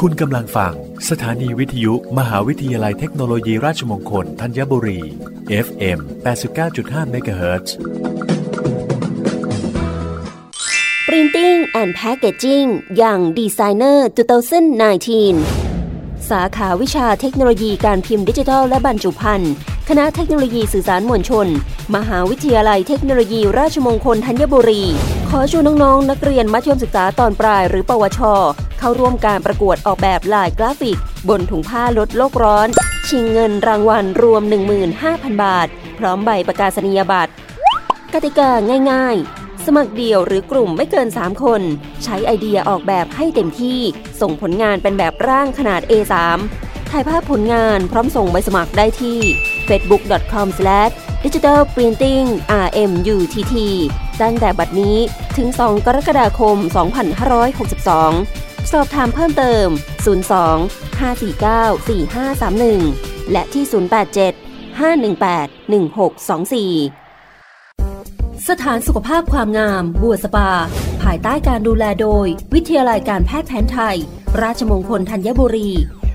คุณกำลังฟัง สถานีวิทยุมหาวิทยาลัยเทคโนโลยีราชมงคลธัญบุรี FM 89.5 MHz Printing and Packaging อย่าง Designer 2019 สาขาวิชาเทคโนโลยีการพิมพ์ดิจิทัลและบรรจุภัณฑ์ คณะเทคโนโลยีสื่อสารมวลชน มหาวิทยาลัยเทคโนโลยีราชมงคลธัญบุรี ขอชวนน้องๆ นักเรียนมัธยมศึกษาตอนปลายหรือปวช เข้าร่วมการประกวดออกแบบลายกราฟิก บนถุงผ้าลดโลกร้อน ชิงเงินรางวัลรวม 15,000 บาท พร้อมใบประกาศนียบัตร กติกาง่ายๆ สมัครเดี่ยวหรือกลุ่มไม่เกิน 3 คน ใช้ไอเดียออกแบบให้เต็มที่ ส่งผลงานเป็นแบบร่างขนาด A3 ถ่ายภาพผลงานพร้อมส่งใบสมัครได้ที่ facebook.com/digitalprintingrmutt ตั้งแต่บัดนี้ถึง 2 กรกฎาคม 2562 สอบถามเพิ่มเติม 02 549 4531 และที่ 087 518 1624สถานสุขภาพความงาม บัวสปา ภายใต้การดูแลโดย วิทยาลัยการแพทย์แผนไทย ราชมงคลธัญบุรี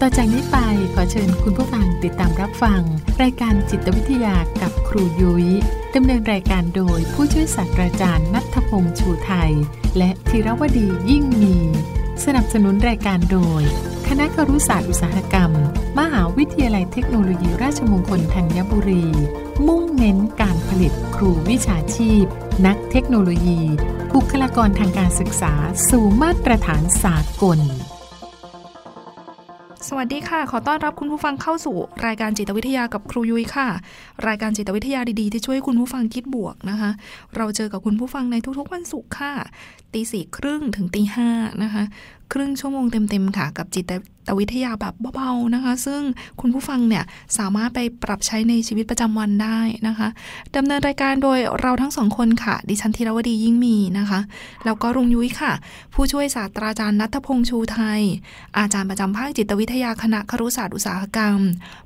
ต่อจากนี้ไปขอเชิญคุณผู้ฟังติดตามรับฟัง รายการจิตวิทยากับครูยุย้ยดำเนินรายการโดยผู้ช่วยศาสตราจารย์นัทพงษ์ชูไทย และธีรวดียิ่งมี สนับสนุนรายการโดย คณะครุศาสตร์อุตสาหกรรม มหาวิทยาลัยเทคโนโลยีราชมงคลธัญบุรี มุ่งเน้นการผลิตครูวิชาชีพ นักเทคโนโลยี บุคลากรทางการศึกษา สู่มาตรฐานสากล สวัสดีค่ะ ขอต้อนรับคุณผู้ฟังเข้าสู่รายการจิตวิทยากับครูยุ้ยค่ะ รายการจิตวิทยาดีๆ ที่ช่วยคุณผู้ฟังคิดบวกนะคะ เราเจอกับคุณผู้ฟังในทุกๆวันศุกร์ค่ะตีสี่ครึ่งถึงตีห้านะคะ ครึ่งชั่วโมงเต็มๆค่ะ กับจิตตวิทยาแบบเบาๆนะคะ ซึ่งคุณผู้ฟังเนี่ยสามารถไปปรับใช้ในชีวิตประจำวันได้นะคะดำเนินรายการโดยเราทั้งสองคนค่ะ ดิฉันธีรวดียิ่งมีนะคะ แล้วก็รุงยุ้ยค่ะ ผู้ช่วยศาสตราจารย์นัทพงษ์ชูไทย อาจารย์ประจำภาคจิตวิทยาคณะครุศาสตร์อุตสาหกรรม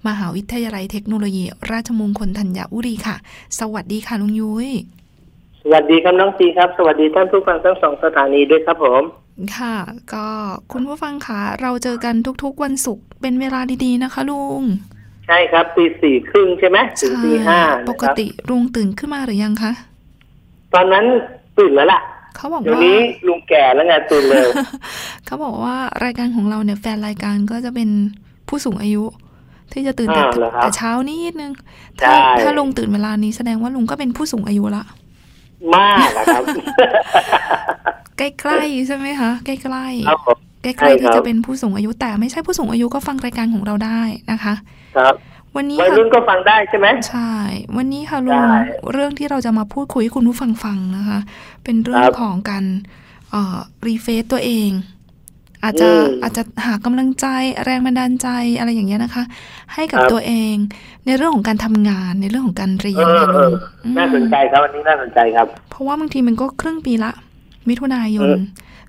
มหาวิทยาลัยเทคโนโลยี ราชมงคลธัญบุรีค่ะ สวัสดีค่ะลุงยุ้ยสวัสดีครับน้องซีครับ สวัสดีท่านผู้ฟังทั้งสองสถานีด้วยครับผม ค่ะ ก็คุณผู้ฟังคะเราเจอกันทุกๆวันศุกร์เป็นเวลาดีๆนะคะลุง ใช่ครับตีสี่ครึ่งใช่ไหมถึงตีห้าปกติลุงตื่นขึ้นมาหรือยังคะ ตอนนั้นตื่นแล้วล่ะเขาบอกเดี๋ยวว่านี้ลุงแก่แล้วไงตื่นเร็วเขาบอกว่ารายการของเราเนี่ยแฟนรายการก็จะเป็นผู้สูงอายุ ที่จะตื่นแต่อ่าเหรอครับแต่เช้านิดนึงใช่ถ้าถ้าลุงตื่นเวลานี้แสดงว่าลุงก็เป็นผู้สูงอายุละมากอะครับ ใกล้ๆใช่ไหมคะใกล้ๆครับผมใกใช่ล้คๆรับที่จะเป็นผู้สูงอายุแต่ไม่ใช่ผู้สูงอายุก็ฟังรายการของเราได้นะคะ ครับ วันนี้วัยค่ะรุ่นก็ฟังได้ใช่ไหมใช่ วันนี้ค่ะลุงได้เรื่องที่เราจะมาพูดคุยให้คุณผู้ฟังฟังนะคะ เป็นเรื่องครับของการเอ่อรีเฟซตัวเอง อาจจะอืมอาจจะหากำลังใจแรงบันดาลใจอะไรอย่างเงี้ยนะคะ ให้กับครับตัวเอง ในเรื่องของการทำงานในเรื่องของการเรียเอนอค่ะเอลุองน่าสนใจครับวันนี้น่าสนใจครับ เพราะว่าบางทีมันก็ครึ่งปีละ มิถุนายนเออ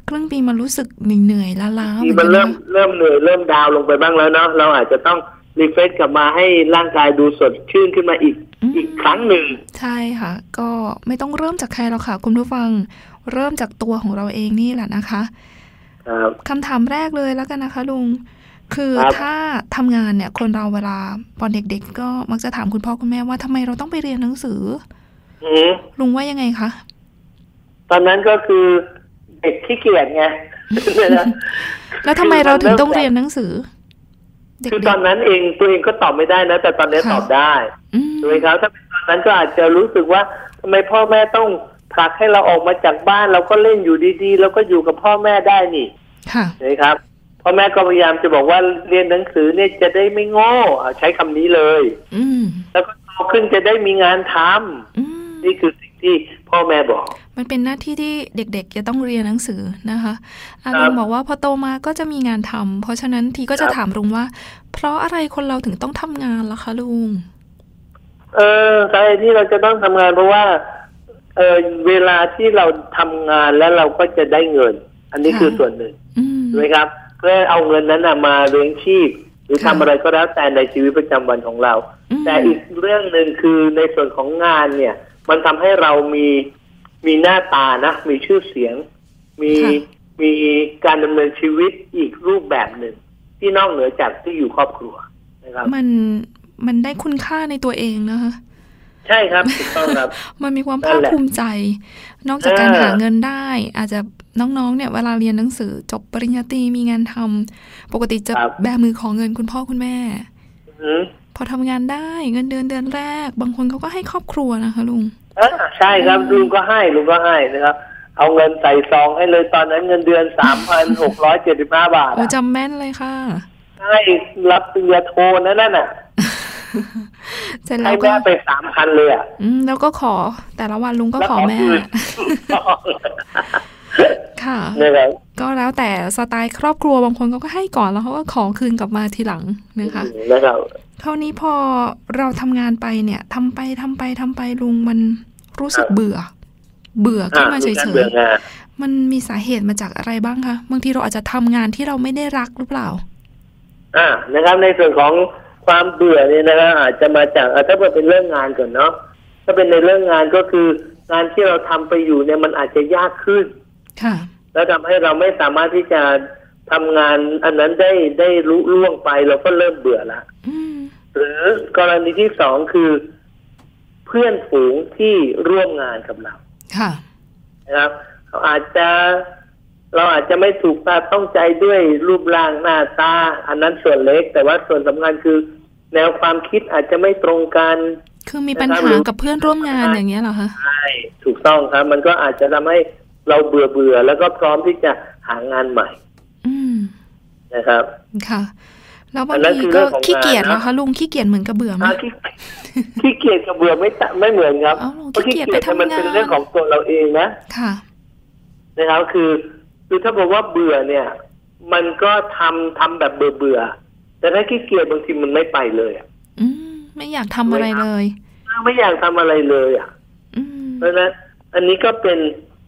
ครึ่งปีมันรู้สึกเหนื่อยๆล้าๆเหที่มือนมันกันเริ่มนะเริ่มเหนื่อยเริ่มดาวน์ลงไปบ้างแล้วเนาะเราอาจจะต้องรีเฟรชกลับมาให้ร่างกายดูสดชื่นขึ้นมาอีกมอีกครั้งหนึ่ง ใช่ค่ะ ก็ไม่ต้องเริ่มจากใครหรอกค่ะ คุณผู้ฟังเริ่มจากตัวของเราเองนี่แหละนะคะครับคำถามแรกเลยแล้วกันนะคะลุงคือครับถ้าทำงานเนี่ย คนเราเวลาตอนเด็กๆ ก็มักจะถามคุณพ่อคุณแม่ว่าทำไมเราต้องไปเรียนหนังสืออืมลุงว่ายังไงคะ ตอนนั้นก็คือเด็กขี้เกียจไงแล้วทำไมเราถึงต้องเรียนหนังสือเด็คือกตอนนั้นเองตัวเองก็ตอบไม่ได้นะ แต่ตอนนี้ตอบได้ๆอืมถูกไหมครับถ้าเป็นตอนนั้นก็อาจจะรู้สึกว่าทำไมพ่อแม่ต้องผลักให้เราออกมาจากบ้านเราก็เล่นอยู่ดีๆแล้วก็อยู่กับพ่อแม่ได้นี่ค่ะถูกไหมครับพ่อแม่ก็พยายามจะบอกว่าเรียนหนังสือเนี่ยจะได้ไม่โง่อะใช้คำนี้เลยอืมแล้วก็โตขึ้นจะได้มีงานทำอืมนี่คือสิ่งที่พ่อแม่บอก มันเป็นหน้าที่ที่เด็กๆ จะต้องเรียนหนังสือนะคะอาครับลุงบอกว่าพอโตมาก็จะมีงานทำเพราะฉะนั้นทีก็จะครับถามลุงว่า เพราะอะไรคนเราถึงต้องทำงานล่ะคะลุงเออสาเหตุที่เราจะต้องทำงานเพราะว่าเออเวลาที่เราทำงานแล้วเราก็จะได้เงิน อันนี้ค่ะคือส่วนหนึ่งอืมถูกไหมครับ เพื่อเอาเงินนั้นนะมาเลี้ยงชีพ หรือค่ะทำอะไรก็แล้วแต่ในชีวิตประจำวันของเรามแต่อีกเรื่องหนึ่งคือในส่วนของงานเนี่ย มันทำให้เรามี มีหน้าตานะ มีชื่อเสียง มีมีการดำเนินชีวิตอีกรูปแบบหนึ่ง ที่นอกเหนือจากที่อยู่ครอบครัวนะครับ มันมันได้คุณค่าในตัวเองนะคะใช่ครับถูกต้องครับ มันมีความนั่ภานคแหละภูมิใจ นอกจากการเออหาเงินได้ อาจจะน้องๆ เนี่ยเวลาเรียนหนังสือจบปริญญาตรีมีงานทำปกติจะครับแบมือขอเงินคุณพ่อคุณแม่อืมพอทำงานได้เงินเดือนเดือนแรก บางคนเขาก็ให้ครอบครัวนะคะลุงอ่า ใช่ครับลุงก็ให้ลุงก็ให้นะครับ เอาเงินใส่ซองให้เลยตอนนั้นเงินเดือนสามพันหกร้อยเจ็ดสิบห้าบาทโอ้อะจำแม่นเลยค่ะให้รับปริญญาโทนั่นน่ะเสร็จให้แล้วก็แม่ไปสามพันเลยอะอืมแล้วก็ขอ แต่ละวันลุงก็แล้วขอแม่คืนค่ะนะครับก็แล้วแต่สไตล์ครอบครัวบางคนเขาก็ให้ก่อนแล้วเขาก็ขอคืนกลับมาทีหลังนะคะนะ ครับเท่านี้พอเราทำงานไปเนี่ยทำไปทำไปทำไปลุงมันรู้สึกครับเบื่อ เบื่อขึ้นมาเฉอ่ยเบื่องานๆมันมีสาเหตุมาจากอะไรบ้างคะบางทีเราอาจจะทำงานที่เราไม่ได้รักหรือเปล่า อ่านะครับ ในส่วนของความเบื่อเนี่ยนะครับอาจจะมาจากอะถ้าเป็นเรื่องงานก่อนเนาะถ้าเป็นในเรื่องงานก็คืองานที่เราทำไปอยู่เนี่ยมันอาจจะยากขึ้นค่ะแล้วทำให้เราไม่สามารถที่จะทำงานอันนั้นได้ได้รู้ล่วงไปเราก็เริ่มเบื่อละอืม หรือกรณีที่สองคือ เพื่อนฝูงที่ร่วมงานกับเราค่ะนะครับเขาอาจจะเราอาจจะไม่ถูกตาต้องใจด้วยรูปร่างหน้าตา อันนั้นส่วนเล็ก แต่ว่าส่วนสำคัญคือ แนวความคิดอาจจะไม่ตรงกัน คือมีปัญนะครับหาหรือกับเพื่อนร่วมงานอย่างเงี้ยเหรอคะใช่ถูกต้องครับ มันก็อาจจะทำให้เราเบื่อเบื่อๆแล้วก็พร้อมที่จะหางานใหม่ อืมนะครับค่ะ แล้วบางอันนั้นทีคือเรื่ก็องของขี้เกียจงานนะเหรอคะลุงขี้เกียจเหมือนกับเบื่อไหมอะขี้ขี้เกียจกับเบื่อไม่ตะไม่เหมือนครับเอ้าเพราะขี้ขี้เกียจเกียจไปทำเนี่ยมันเป็นงานเรื่องของตัวเราเองนะค่ะนะครับคือ คือถ้าบอกว่าเบื่อเนี่ย มันก็ทำทำแบบเบื่อเบื่อๆแต่ถ้าขี้เกียจบางทีมันไม่ไปเลยอะอืมไม่อยากทำอะไรเลย ไม่อยากทำอะไรเลยอะอืมเพราะฉะนั้นอันนี้ก็เป็น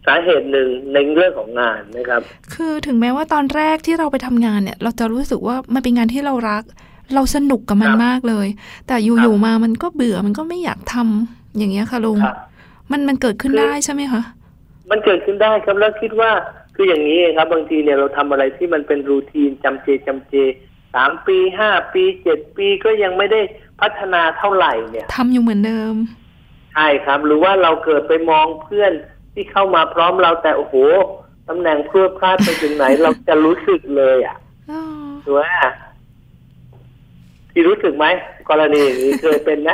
สาเหตุหนึ่งในเรื่องของงานนะครับ คือถึงแม้ว่าตอนแรกที่เราไปทำงานเนี่ย เราจะรู้สึกว่ามันเป็นงานที่เรารัก เราสนุกกับมันครับมากเลย แต่อยู่ๆมามันก็เบื่อมันก็ไม่อยากทำอย่างเงี้ยค่ะลุงครับมันมันเกิดขึ้นคือได้ใช่ไหมคะมันเกิดขึ้นได้ครับแล้วคิดว่าคืออย่างนี้ครับ บางทีเนี่ยเราทำอะไรที่มันเป็นรูทีนจำเจจำเจสามปีห้าปีเจ็ดปีก็ยังไม่ได้พัฒนาเท่าไหร่เนี่ยทำอยู่เหมือนเดิมใช่ครับ หรือว่าเราเกิดไปมองเพื่อน ที่เข้ามาพร้อมเราแต่โอ้โหตำแหน่งพรวดพลาดไปถึงไหน เราจะรู้สึกเลยอะอ๋อถูกไหมที่รู้สึกไหมกรณีอย่างนี้เคยเป็นไหม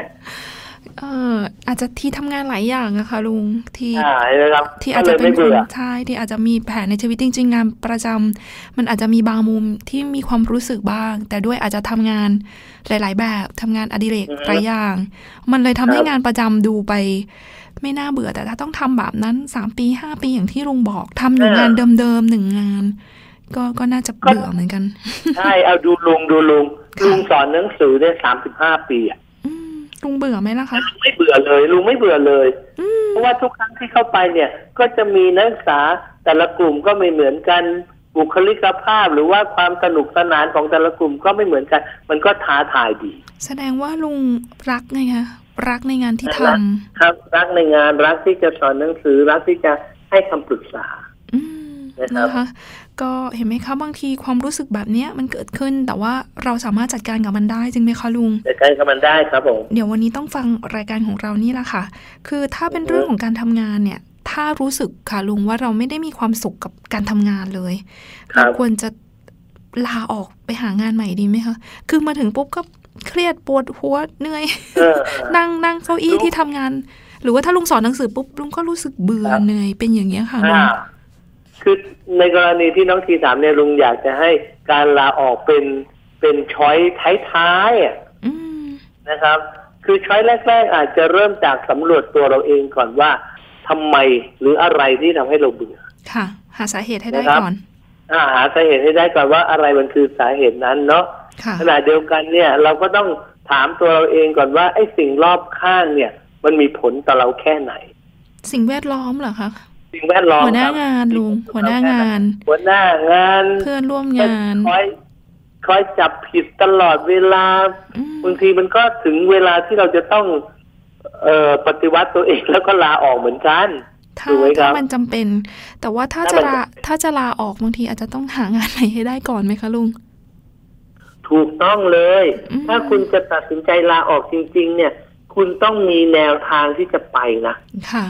เอออาจจะที่ทำงานหลายอย่างอะค่ะลุงที่ใช่นะครับที่อาจจะก็ลยเป็นไม่คนเบื่อใช่ที่อาจจะมีแผนในชีวิตจริง ๆ งานประจำมันอาจจะมีบางมุมที่มีความรู้สึกบ้าง แต่ด้วยอาจจะทำงานหลาย ๆ แบบทำงานอดิเรกหลายอย่าง มันเลยทำให้งานประจำดูไป ไม่น่าเบื่อแต่ถ้าต้องทำแบบนั้นสามปีห้าปีอย่างที่ลุงบอกทำอยู่งานเดิมๆหนึ่งงาน ก็ก็น่าจะเบื่อเหมือนกัน ใช่เอาดูลุงดูลุงค่ะลุงสอนหนังสือได้สามสิบห้าปีอะอืมลุงเบื่อไหมล่ะคะลุงไม่เบื่อเลยลุงไม่เบื่อเลยอืมเพราะว่าทุกครั้งที่เข้าไปเนี่ย ก็จะมีนักศึกษาแต่ละกลุ่มก็ไม่เหมือนกันบุคลิกภาพหรือว่าความสนุกสนานของแต่ละกลุ่มก็ไม่เหมือนกัน มันก็ท้าทายดี แสดงว่าลุงรักไงคะ รักในงานที่ทำครับ รักในงานรักที่จะสอนหนังสือรักที่จะให้คำปรึกษาอืมนะครับนะคะก็เห็นไหมคะบางทีความรู้สึกแบบเนี้ยมันเกิดขึ้น แต่ว่าเราสามารถจัดการกับมันได้จริงไหมคะลุงแต่การกับมันได้ครับผมเดี๋ยววันนี้ต้องฟังรายการของเรานี่แหละค่ะ คือถ้าเป็นเรื่องของการทำงานเนี่ย ถ้ารู้สึกค่ะลุงว่าเราไม่ได้มีความสุขกับการทำงานเลยครัเราบควรจะลาออกไปหางานใหม่ดีไหมคะคือมาถึงปุ๊บก็ เครียดปวดหัวเหนื่อยเออนั่งนั่งเก้าอี้ที่ทำงาน หรือว่าถ้าลุงสอนหนังสือปุ๊บลุงก็รู้สึกเบื่อครับเหนื่อยเป็นอย่างเงี้ยค่ะลุอ่างคือในกรณีที่น้องทีถามเนี่ยลุงอยากจะให้การลาออกเป็นเป็นช้อยท้ายๆอะอืมนะครับ คือช้อยแรก ๆ อาจจะเริ่มจากสำรวจตัวเราเองก่อนว่าทำไมหรืออะไรที่ทำให้เราเบื่อค่ะ หาสาเหตุให้ได้นะครับก่อนอ่าหาสาเหตุให้ได้ก่อนว่าอะไรมันคือสาเหตุนั้นเนาะค่ะ ขณะเดียวกันเนี่ย เราก็ต้องถามตัวเราเองก่อนว่าไอ้สิ่งรอบข้างเนี่ย มันมีผลต่อเราแค่ไหน สิ่งแวดล้อมเหรอคะสิ่งแวดล้อมหัวหน้าครับงานลุงหัวหน้างาน หัวหน้างาน เพื่อนร่วมงานคอยคอยจับผิดตลอดเวลาอืมบางทีมันก็ถึงเวลาที่เราจะต้อง เอ่อปฏิวัติตัวเองแล้วก็ลาออกเหมือนกันถ้าถูกไหมครัถ้าบมันจำเป็น แต่ว่าถ้าถ้าจะมันลาถ้าจะลาออกบางทีอาจจะต้องหางานใหม่ให้ได้ก่อนไหมคะลุง ถูกต้องเลยอืมถ้าคุณจะตัดสินใจลาออกจริง ๆ เนี่ย คุณต้องมีแนวทางที่จะไปนะค่ะ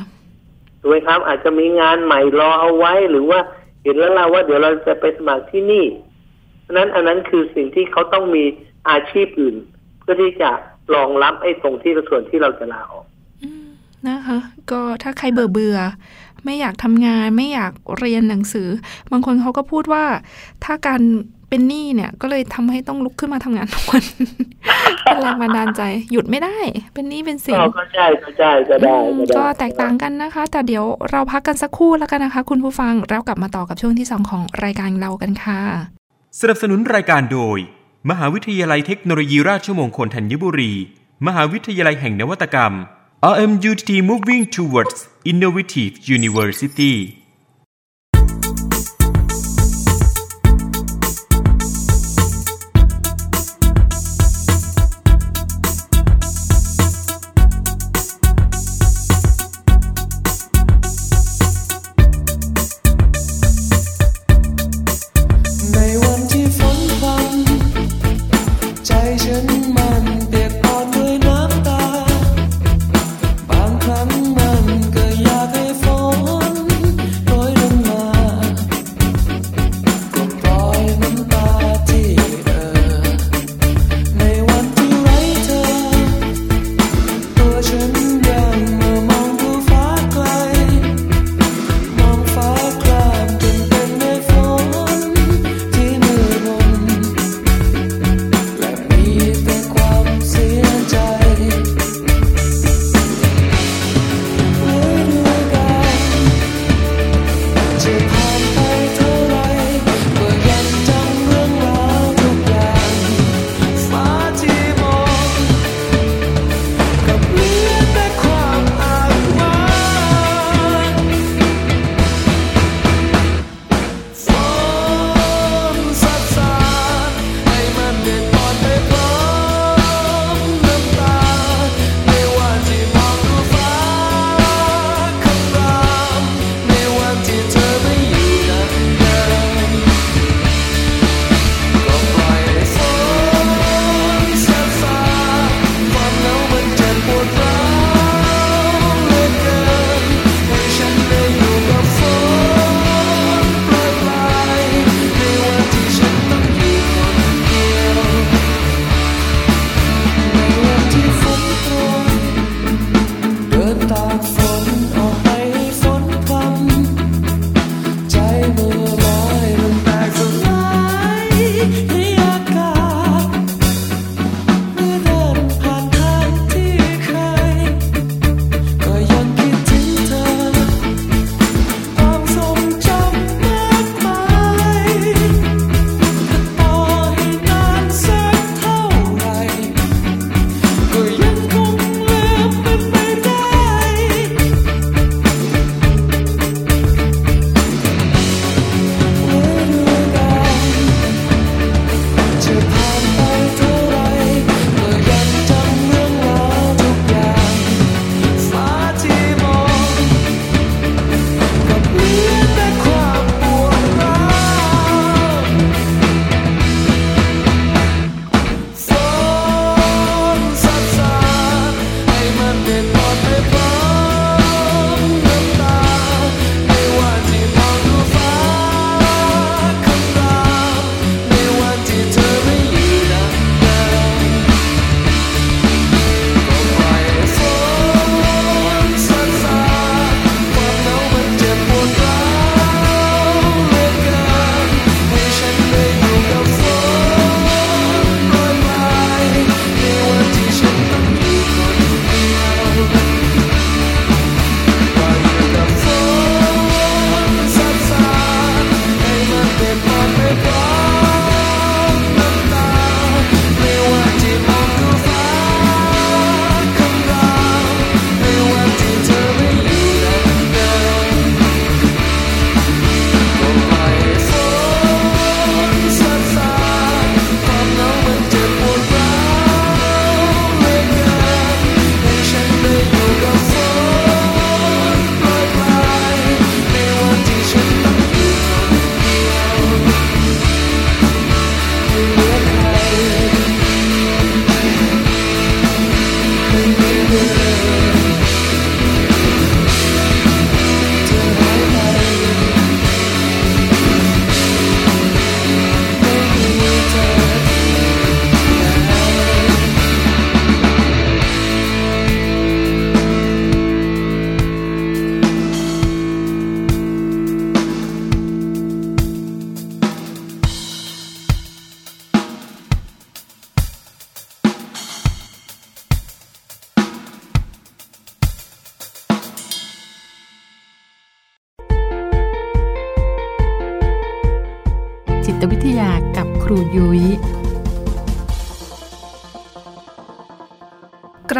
ถูกไหมครับ อาจจะมีงานใหม่รอเอาไว้หรือว่าเห็นแล้วเราว่าเดี๋ยวเราจะไปสมัครที่นี่เพราะฉะนั้นอันนั้นคือสิ่งที่เขาต้องมีอาชีพอื่น เพื่อที่จะรองรับไอ้ตรงที่ส่วนที่เราจะลาออกนะคะ ก็ถ้าใครเบื่อเบื่อๆไม่อยากทำงาน ไม่อยากเรียนหนังสือ บางคนเขาก็พูดว่าถ้าการ เป็นหนี้เนี่ยก็เลยทำให้ต้องลุกขึ้นมาทำงานทุกวันเป็นแรงบันดาลใจ หยุดไม่ได้ เป็นหนี้เป็นสินก็ก็ใช่ก็ใช่ก็ได้อืมก็ได้ ก็แตกต่างกันนะคะ แต่เดี๋ยวเราพักกันสักครู่แล้วกันนะคะ คุณผู้ฟังเรากลับมาต่อกับช่วงที่สองของรายการเรากันค่ะ สนับสนุนรายการโดย มหาวิทยาลัยเทคโนโลยีราชมงคลธัญบุรี มหาวิทยาลัยแห่งนวัตกรรม RMUTT Moving Towards Innovative University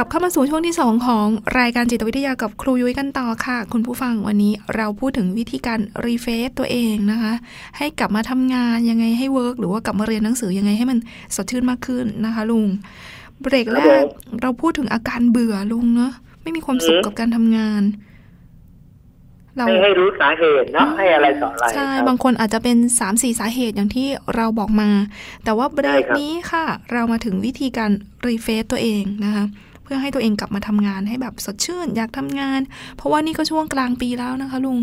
ลับเข้ามาสู่ช่วงที่ 2 ของรายการจิตวิทยากับครูยุ้ยกันต่อค่ะ คุณผู้ฟังวันนี้เราพูดถึงวิธีการรีเฟซตัวเองนะคะ ให้กลับมาทำงานยังไงให้เวิร์กหรือว่ากลับมาเรียนหนังสือยังไงให้มันสดชื่นมากขึ้นนะคะ ลุง เบรกแรกเราพูดถึงอาการเบื่อลุงเนาะไม่มีความสุขกับการทำงาน เราให้ให้รู้สาเหตุเนาะให้อะไรต่ออะไรใช่ครับบางคนอาจจะเป็น3ามสี่สาเหตุอย่างที่เราบอกมา แต่ว่าเบรใช่กครับนี้ค่ะ เรามาถึงวิธีการรีเฟซตัวเองนะคะเพื่อให้ตัวเองกลับมาทำงานให้แบบสดชื่น อยากทำงาน เพราะว่านี่ก็ช่วงกลางปีแล้วนะคะ ลุง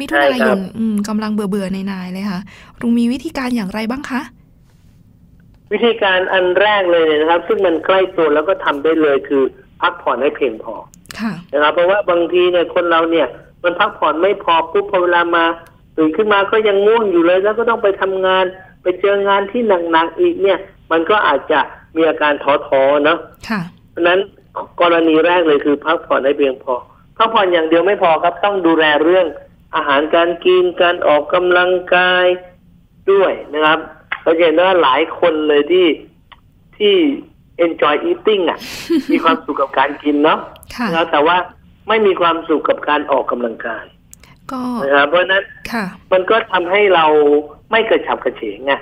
มิถุนายนอืมกำลังเบื่อเบื่อๆในายๆเลยค่ะลุงมีวิธีการอย่างไรบ้างคะวิธีการอันแรกเลยเนี่ยนะครับ ซึ่งมันใกล้ตัวแล้วก็ทำได้เลยคือพักผ่อนให้เพียงพอค่ะนะครับเพราะว่าบางทีเนี่ยคนเราเนี่ย มันพักผ่อนไม่พอปุ๊บพอเวลามาตื่นขึ้นมาก็ยังง่วงอยู่เลย แล้วก็ต้องไปทำงาน ไปเจองานที่หนักๆอีกเนี่ย มันก็อาจจะมีอาการท้อๆเนาะค่ะเพราะฉะนั้น กรณีแรกเลยคือพักผ่อนให้เพียงพอพักผ่อนอย่างเดียวไม่พอครับต้องดูแลเรื่องอาหารการกินการออกกำลังกายด้วยนะครับเราจะเห็นว่าหลายคนเลยที่ที่ enjoy eating อะ มีความสุขกับการกินเนาะค่ะนะครับแต่ว่าไม่มีความสุขกับการออกกำลังกายก็นะครับเพราะฉะนั้นค่ะมันก็ทำให้เราไม่กระฉับกระเฉงไง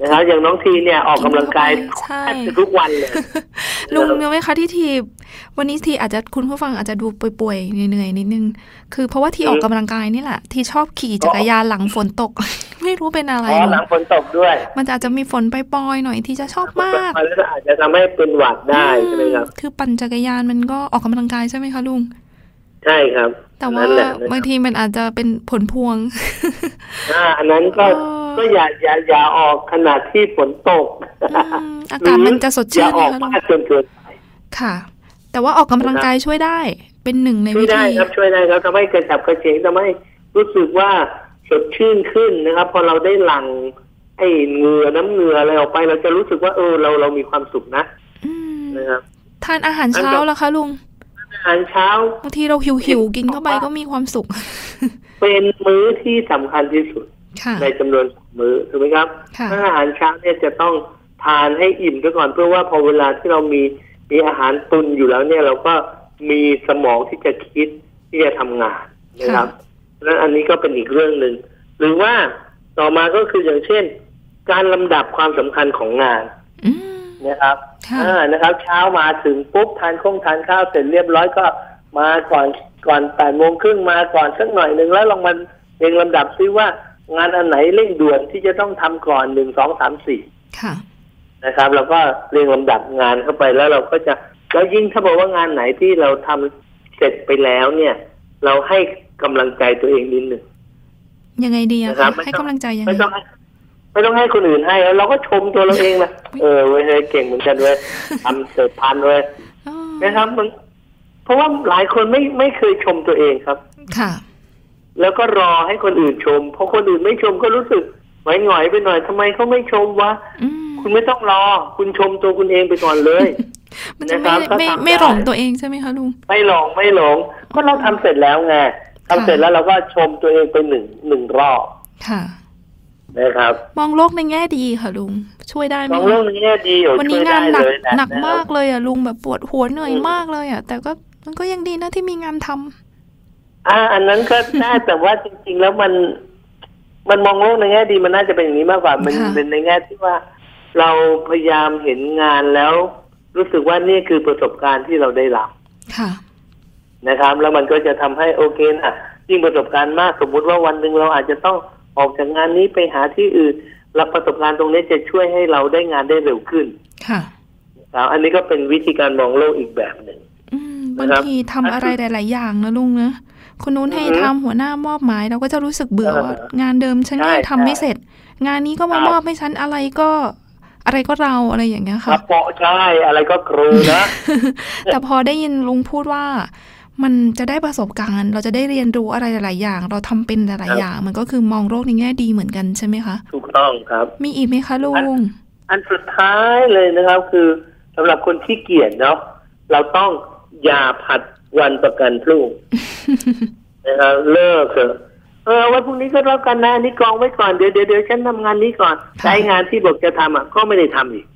นะครับอย่างน้องทีเนี่ยออกกำลังกายใช่แทบจะทุกวันเลย ลุงรู้ไหมคะที่ทีวันนี้ทีอาจจะคุณผู้ฟังอาจจะดูป่วยๆเหนื่อยๆนิดนึง คือเพราะว่าทีออกกำลังกายนี่แหละ ทีชอบขี่จักรยานหลังฝนตก ไม่รู้เป็นอะไรอ๋อหลังฝนตกด้วย มันจะอาจจะมีฝนปล่อยๆหน่อยที่จะชอบมากแล้วก็อาจจะทำให้เป็นหวัดได้ใช่ไหมครับอืคือปั่นจักรยานมันก็ออกกำลังกายใช่ไหมคะลุงใช่ครับ แต่ว่านั่นแหละนะครับบางทีมันอาจจะเป็นผลพวงอ่าอันนั้นก็อ๋อ ก็อย่าอย่าอย่าออกขณะที่ฝนตกอืมอากาศมันจะสดชื่นอย่าออกนะคะลุงมากจนเกินไปค่ะ แต่ว่าออกกำลังกายช่วยได้ เป็นหนึ่งในช่ววิยได้ธีครับช่วยได้ครับทำให้กระฉับกระเฉงทำให้รู้สึกว่าสดชื่นขึ้นนะครับ พอเราได้หลั่งไอ้เหงื่อน้ำเหงื่ออะไรออกไป เราจะรู้สึกว่าเออเราเรามีความสุขนะอืมนะครับทานอาหารเช้าอันต่อแล้วคะลุงอาหารเช้าบางทีเราหิวหิวๆกินเข้าไปก็มีความสุข เป็นมื้อที่สำคัญที่สุดค่ะ ในจำนวนมื้อถูกไหมครับค่ะถ้าอาหารเช้าเนี่ยจะต้องทานให้อิ่มซะก่อนเพื่อว่าพอเวลาที่เรามีมีอาหารตุนอยู่แล้วเนี่ยเราก็มีสมองที่จะคิดที่จะทำงานนะครับเพราะฉะนั้นอันนี้ก็เป็นอีกเรื่องหนึ่งหรือว่าต่อมาก็คืออย่างเช่น การลำดับความสำคัญของงานอืมนะครับค่ะอ่านะครับ เช้ามาถึงปุ๊บทานข้องทานข้าวเสร็จเรียบร้อยก็มาก่อนก่อนแปดโมงครึ่งมาก่อนสักหน่อยหนึ่งแล้วลองมาเรียงลำดับซิว่า งานอันไหนเร่งด่วนที่จะต้องทำก่อนหนึ่งสองสามสี่ค่ะนะครับเราก็เรียงลำดับงานเข้าไปแล้วเราก็จะแล้วยิ่งถ้าบอกว่างานไหนที่เราทำเสร็จไปแล้วเนี่ย เราให้กำลังใจตัวเองนิดหนึ่งยังไงดีอะนะครับคะไม่ให้ต้องกำลังใจยังไงไม่ต้องให้ไม่ต้องให้คนอื่นให้แล้วเราก็ชมตัวเราเองนะเออเว้ยเฮ้ยเก่งเหมือนกันเว้ยทำเสร็จทันเว้ยอ๋อนะครับมันเพราะว่าหลายคนไม่ไม่เคยชมตัวเองครับ ค่ะ แล้วก็รอให้คนอื่นชม เพราะคนอื่นไม่ชมก็รู้สึกหงอยหงอยๆไปหน่อยทำไมเขาไม่ชมวะอืมคุณไม่ต้องรอ คุณชมตัวคุณเองไปก่อนเลยมันจะนะครัไม่บก็ไม่ทำได้ไม่หลงตัวเองใช่ไหมคะลุงไม่หลงไม่หลงก็เราทำเสร็จแล้วไงทำเสร็จแล้วเราก็ชมตัวเองไปหนึ่งหนึ่งรอบค่ะนะครับมองโลกในแง่ดีค่ะลุงช่วยได้ไหมมองคะเรื่องนี้ดีอยู่วันช่นี้วยงาได้นหนักเลยะหนักนะครับมากเลยอะลุงแบบปวดหัวเหนื่อยอืมมากเลยอะแต่ก็มันก็ยังดีนะที่มีงานทำ อ่า อันนั้นก็ได้แต่ว่าจริง ๆ แล้วมันมันมองโลกในแง่ดีมันน่าจะเป็นอย่างนี้มากกว่ามันค่ะเป็นในแง่ที่ว่าเราพยายามเห็นงานแล้ว รู้สึกว่านี่คือประสบการณ์ที่เราได้รับค่ะนะครับ แล้วมันก็จะทำให้โอเคนะยิ่งประสบการณ์มากสมมุติว่าวันหนึ่งเราอาจจะต้องออกจากงานนี้ไปหาที่อื่นรับประสบการณ์ตรงนี้จะช่วยให้เราได้งานได้เร็วขึ้น ค่ะนะครับอันนี้ก็เป็นวิธีการมองโลกอีกแบบหนึ่งอืมบางนะครับทีทำอะไรหลาย ๆ อย่างนะลุงนะ คนนู้นให้อือฮึทำหัวหน้ามอบหมายเราก็จะรู้สึกเบื่อเออว่างานเดิมฉันใช่ยังทำไม่ใช่เสร็จ งานนี้ก็มาครับมอบให้ฉันอะไรก็อะไรก็เราอะไรอย่างเงี้ยคค่ะรับเปาะใช่อะไรก็ครูนะ แต่พอได้ยินลุงพูดว่า มันจะได้ประสบการณ์ เราจะได้เรียนรู้อะไรหลาย ๆ อย่าง เราทำเป็นหลายครัๆบอย่าง มันก็คือมองโลกในแง่ดีเหมือนกันใช่ไหมคะถูกต้องครับ มีอีกไหมคะลุงอันสุดท้ายเลยนะครับ คือสำหรับคนที่เกียจเนาะเราต้องอย่าผัด วันประกันพรุ่งนะครับเลิกเถอะเออวันพรุ่งนี้ก็แล้วกันนะอันนี้กองไว้ก่อนเดี๋ยวเดี๋ยวเดี๋ยวฉันทำงานนี้ก่อนค่ะใช้งานที่บอกจะทำอะ ก็ไม่ได้ทำอีก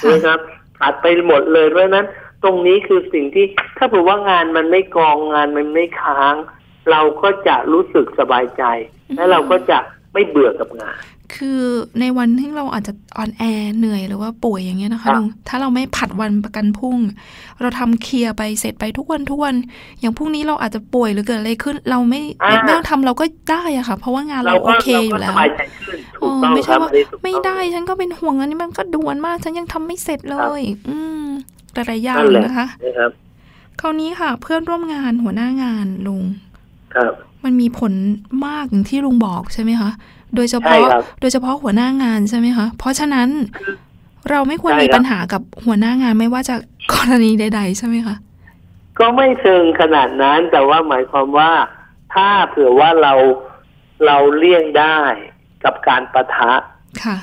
ค่ะนะครับผัดไปหมดเลยเพราะฉะนั้น ตรงนี้คือสิ่งที่ถ้าเผื่อว่างานมันไม่กองงานมันไม่ค้าง เราก็จะรู้สึกสบายใจ และเราก็จะไม่เบื่อกับงาน คือในวันที่เราอาจจะอ่อนแอเหนื่อยหรือว่าป่วยอย่างเงี้ยนะครัคะบลุงถ้าเราไม่ผัดวันประกันพรุ่ง เราทำเคลียร์ไปเสร็จไปทุกวันทุกวัน อย่างพรุ่งนี้เราอาจจะป่วยหรือเกิดอะไรขึ้น เราไม่อ่าไม่ต้องทำเราก็ได้อะค่ะ เพราะว่างานเราโอก็เคอยู่แล้วสบายใจขึ้นถูเอกอต้องไม่คใช่รับว่าอันนี้ถูกต้องไม่ได้ฉันก็เป็นห่วงอันนี้มันก็ด่วนมากฉันยังทำไม่เสร็จเลย อืมหลายๆอย่างนั่นแหละนะคะนะครับคราวนี้ค่ะ เพื่อนร่วมงานหัวหน้างานลุงครับมันมีผลมากอย่างที่ลุงบอกใช่ไหมคะ โดยเฉใช่พาะครับโดยเฉพาะหัวหน้างานใช่ไหมคะ เพราะฉะนั้นเราไม่ควรใช่มีครับปัญหากับหัวหน้างานไม่ว่าจะกรณีใด ๆ ใช่ไหมคะ ก็ไม่เชิงขนาดนั้น แต่ว่าหมายความว่าถ้าเผื่อว่าเราเราเลี่ยงได้กับการประทะค่ะ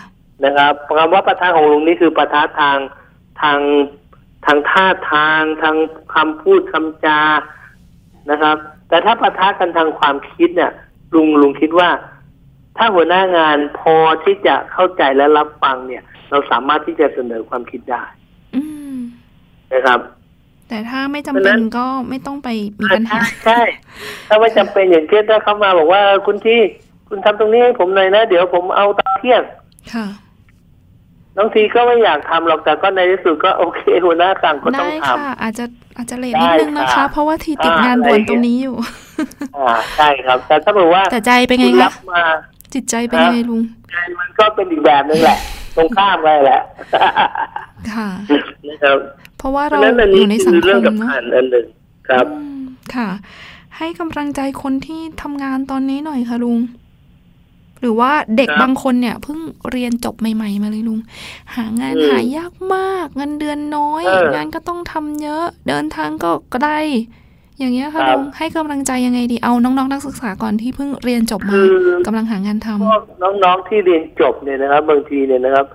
นะครับคำว่าประทะของลุงนี่คือประทะทางทางทางท่าทางทางคำพูดคำจานะครับ แต่ถ้าประทะกันทางความคิดเนี่ยลุงลุงคิดว่า ถ้าหัวหน้างานพอที่จะเข้าใจและรับฟังเนี่ย เราสามารถที่จะเสนอความคิดได้อืมนะครับ แต่ถ้าไม่จำเพราะเป็ฉะนั้นนก็ไม่ต้องไปมีปัญหาใช่ใช่ถ้าไม่จำเป็นอย่างเช่นถ้าเขามาบอกว่าคุณที่คุณทำตรงนี้ให้ผมหน่อยนะเดี๋ยวผมเอาตอนเที่ยงค่ะบางทีก็ไม่อยากทำหรอกแต่ก็ในที่สุดก็โอเคหัวหน้าสั่งก็ต้ได้องทค่ะ อาจจะอาจจะเลทนิดนึงได้นะค่ะคะ เพราะว่าทีติดอ่างานด่วนอะไรตรงนี้อยู่ำอ่าใช่ครับ แต่ถ้าบอกว่าแต่ใจเป็นไงคุณคะรับมา จิตใจเป็นยังไงลุงงานมันก็เป็นอีกแบบนึงแหละ ตรงข้ามกันแหละ ค่ะนะครับเพราะว่าเพราะเราฉะนั้นอันอนี้ยู่ในคืสังอคเรื่องมสำเนาะคัญอันหนึ่งครับอืมค่ะ ให้กำลังใจคนที่ทำงานตอนนี้หน่อยค่ะลุงหรือว่าเด็กครับบางคนเนี่ยเพิ่งเรียนจบใหม่ ๆ มาเลยลุง หางานอืมหายากมาก เงินเดือนน้อยเอองานก็ต้องทำเยอะ เดินทางก็ไกล อย่างเงี้ยค่ะครับลุงให้กำลังใจยังไงดีเอาน้องๆนักศึกษาก่อนที่เพิ่งเรียนจบมาคือกำลังหางานทำพวกน้องๆที่เรียนจบเนี่ยนะครับ บางทีเนี่ยนะครับ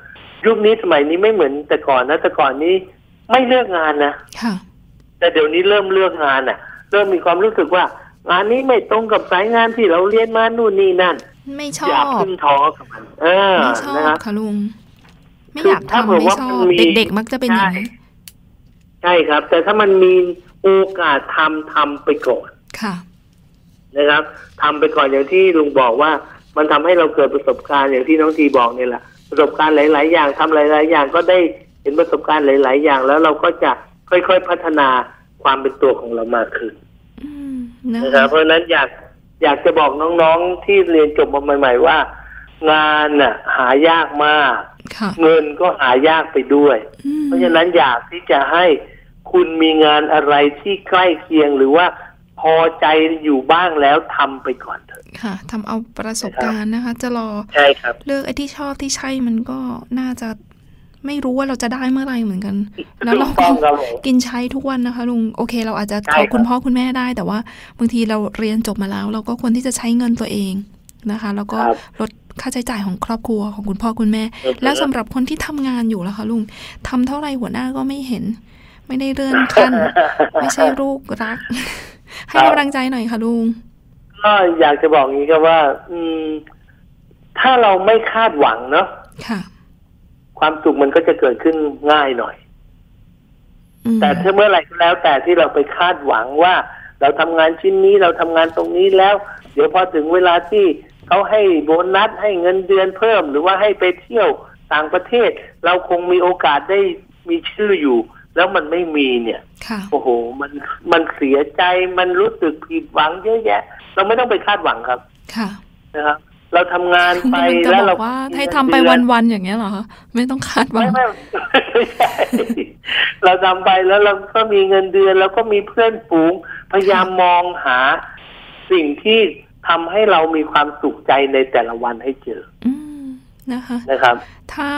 ยุคนี้สมัยนี้ไม่เหมือนแต่ก่อนนะแต่ก่อนนี้ไม่เลือกงานนะค่ะ แต่เดี๋ยวนี้เริ่มเลือกงานอะ เริ่มมีความรู้สึกว่างานนี้ไม่ตรงกับสายงานที่เราเรียนมานู่นนี่นั่น ไม่ชอย่าอบเพึ่งท้อกับมันเออไม่ชอนะบครับค่ะลุงไม่คืออยากถ้าทำเผื่อไม่ว่าชอมับนมีเด็กๆมักจะเป็นอย่างนี้ใช่ครับ แต่ถ้ามันมี โอกาสทำทำไปก่อนค่ะนะครับทำไปก่อนอย่างที่ลุงบอกว่า มันทำให้เราเกิดประสบการณ์อย่างที่น้องทีบอกเนี่ยแหละประสบการณ์หลาย ๆ อย่างทำหลาย ๆ อย่างก็ได้เห็นประสบการณ์หลาย ๆ อย่าง แล้วเราก็จะค่อย ๆ พัฒนาความเป็นตัวของเรามากขึ้นอืมนะนะครับคะเพราะฉะนั้นอยากอยากจะบอกน้องๆที่เรียนจบมาใหม่ ๆ ว่า งานน่ะ หายากมากค่ะเงินก็หายากไปด้วยอืมเพราะฉะนั้นอยากที่จะให้ คุณมีงานอะไรที่ใกล้เคียงหรือว่าพอใจอยู่บ้างแล้วทำไปก่อนเถอะค่ะทำเอาประสบการณ์นะคะ จะรอใช่ครับ เลือกไอ้ที่ชอบที่ใช่มันก็น่าจะไม่รู้ว่าเราจะได้เมื่อไหร่เหมือนกัน แล้วเราถูกก็ต้องครับผมกินใช้ทุกวันนะคะลุงโอเค เราอาจจะใช่ขอคุณครับพ่อคุณแม่ได้ แต่ว่าบางทีเราเรียนจบมาแล้ว เราก็ควรที่จะใช้เงินตัวเองนะคะ แล้วก็ครับลดค่าใช้จ่ายของครอบครัวของคุณพ่อคุณแม่อือฮึแล้วสำหรับคนที่ทำงานอยู่ล่ะคะลุงทำเท่าไหร่หัวหน้าก็ไม่เห็น ไม่ได้เลื่อนขั้น ไม่ใช่ลูกรัก ให้กำลังใจหน่อยค่ะลุงก็อยากจะบอกอย่างนี้ครับว่า อืม ถ้าเราไม่คาดหวังเนาะค่ะ ความสุขมันก็จะเกิดขึ้นง่ายหน่อยอืมแต่ถ้าเมื่อไหร่ก็แล้ว แต่ที่เราไปคาดหวังว่า เราทำงานชิ้นนี้เราทำงานตรงนี้แล้ว เดี๋ยวพอถึงเวลาที่เขาให้โบนัสให้เงินเดือนเพิ่ม หรือว่าให้ไปเที่ยวต่างประเทศ เราคงมีโอกาสได้มีชื่ออยู่ แล้วมันไม่มีเนี่ยค่ะโอ้โห มันมันเสียใจมันรู้สึกผิดหวังเยอะแยะ เราไม่ต้องไปคาดหวังครับ ค่ะนะครับเราทำงานไปมันจะแล้วบเราอกว่าให้ทำไปวันๆอย่างเงี้ยเหรอคะไม่ต้องคาดหวัไม่งไม่ไม่ใช่เราทำไปแล้วเราก็มีเงินเดือน แล้วก็มีเพื่อนฝูง พยายามมองหาสิ่งที่ทำให้เรามีความสุขใจในแต่ละวันให้เจอ อืม นะคะนะครับ ถ้า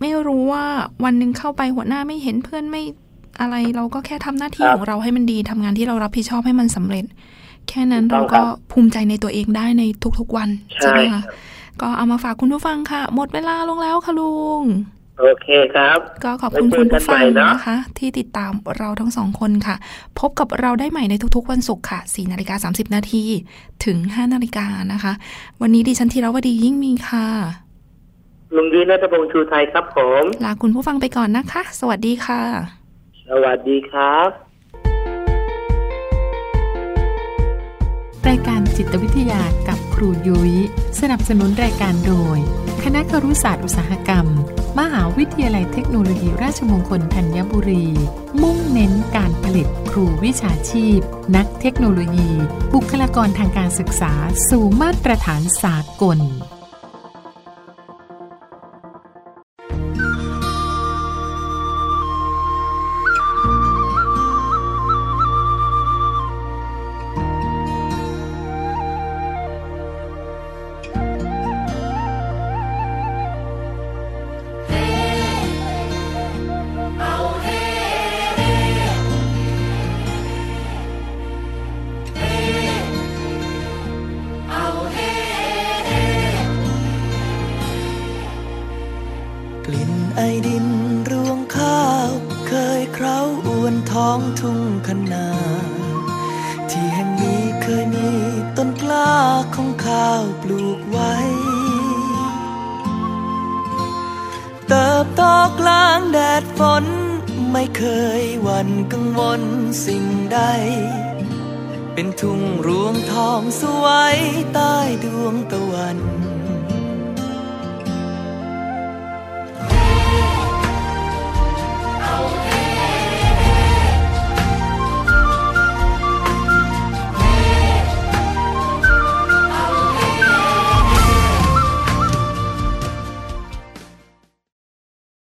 ไม่รู้ว่าวันหนึ่งเข้าไปหัวหน้าไม่เห็นเพื่อนไม่อะไรเราก็แค่ทำหน้าที่ครับของเราให้มันดีทำงานที่เรารับผิดชอบให้มันสำเร็จ แค่นั้นถูกต้เราองคก็รับภูมิใจในตัวเองได้ในทุกๆวันใช่ไหมครัคะบก็เอามาฝากคุณผู้ฟังค่ะ หมดเวลาลงแล้วค่ะลุงโอเคครับ ก็ขอบคุณไว้คุณเจอกันผู้ฟังใหม่เนอะนะคะ ที่ติดตามเราทั้งสองคนค่ะ พบกับเราได้ใหม่ในทุกๆวันศุกร์ค่ะ4นาฬิกา30นาทีถึง5นาฬิกานะคะ วันนี้ดิฉันธีรวดียิ่งมีค่ะ ลุงยุ้ยนัทพงษ์ชูไทยครับผมลาคุณผู้ฟังไปก่อนนะคะ สวัสดีค่ะ สวัสดีครับ รายการจิตวิทยากับครูยุย้ย สนับสนุนรายการโดย คณะครุศาสตร์อุตสาหกรรม มหาวิทยาลัยเทคโนโลยีราชมงคลธัญบุรี มุ่งเน้นการผลิตครูวิชาชีพ นักเทคโนโลยี บุคลากรทางการศึกษา สู่มาตรฐานสากล เคยหวันกังวลสิ่งใด เป็นทุ่งรวงทองสวยใต้ดวงตะวัน